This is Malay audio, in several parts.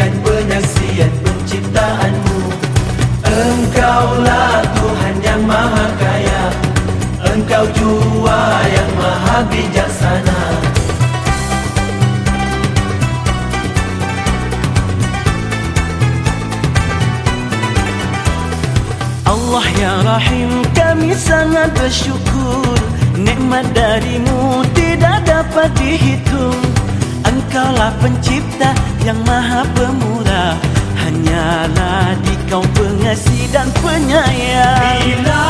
Menzahirkan penyaksian penciptaanmu. Engkaulah Tuhan yang maha kaya. Engkau jua yang maha bijaksana. Allah ya Rahim kami sangat bersyukur. Nikmat darimu tidak dapat dihitung Engkaulah pencipta yang maha pemurah. Hanyalah di kau pengasih dan penyayang. Bila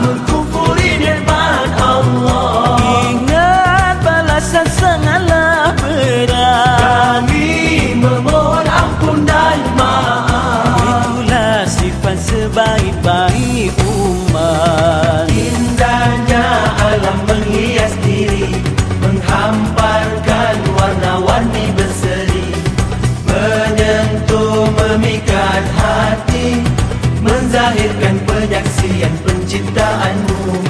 mengkufuri nikmat Allah Ingat balasan sangatlah berat Kami memohon ampun dan maaf. Itulah sifat sebaik-baik Menzahirkan penyaksian penciptaanmu.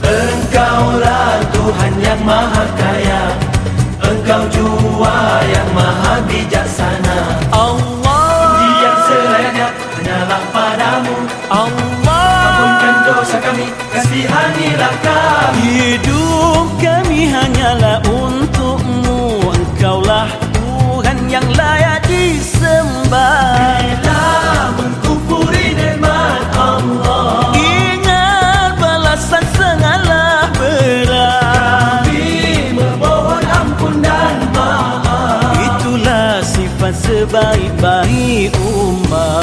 Engkaulah Tuhan yang maha kaya. Engkau jua yang maha bijaksana. Allah. Yang selayaknya hanyalah padamu. Ampunkan bay bay umma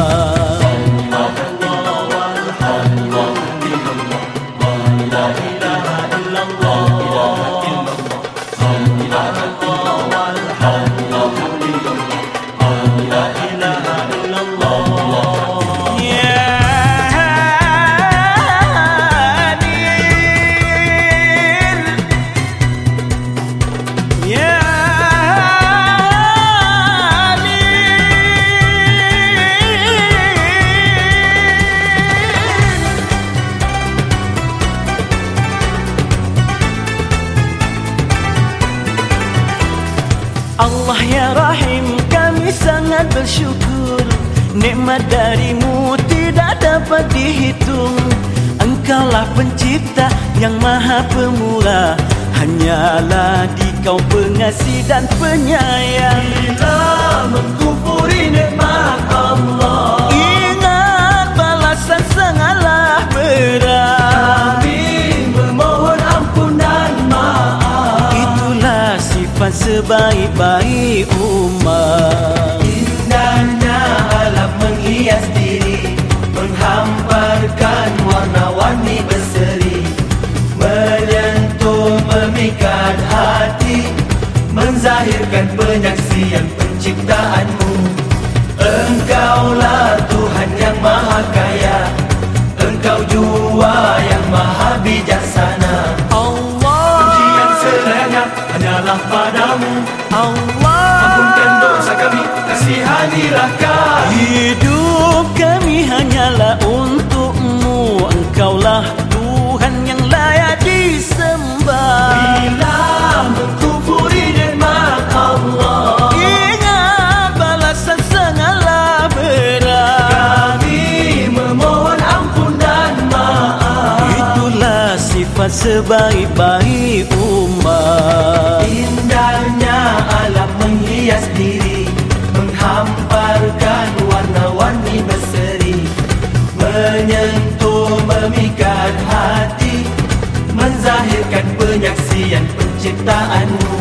Allah ya Rahim kami sangat bersyukur. Nikmat darimu tidak dapat dihitung. Engkaulah pencipta yang maha pemurah. Hanyalah di kau pengasih dan penyayang. Bila mengkufuri sebaik-baik umat. Indahnya alam menghias diri Menghamparkan warna-warni berseri. Menyentuh memikat hati Menzahirkan penyaksian penciptaanmu. Engkaulah Tuhan yang maha hanyalah padamu Ampunkan Allah dosa kami Kasihanilah kami. Hidup kami hanyalah untukmu. Engkaulah Tuhan yang layak disembah. Bila mengkufuri nikmat Allah. Ingat balasan sangatlah berat. Kami memohon ampun dan maaf. Itulah sifat sebaik-baik umat Indahnya alam menghias diri Menghamparkan warna-warni berseri Menyentuh memikat hati Menzahirkan penyaksian penciptaanmu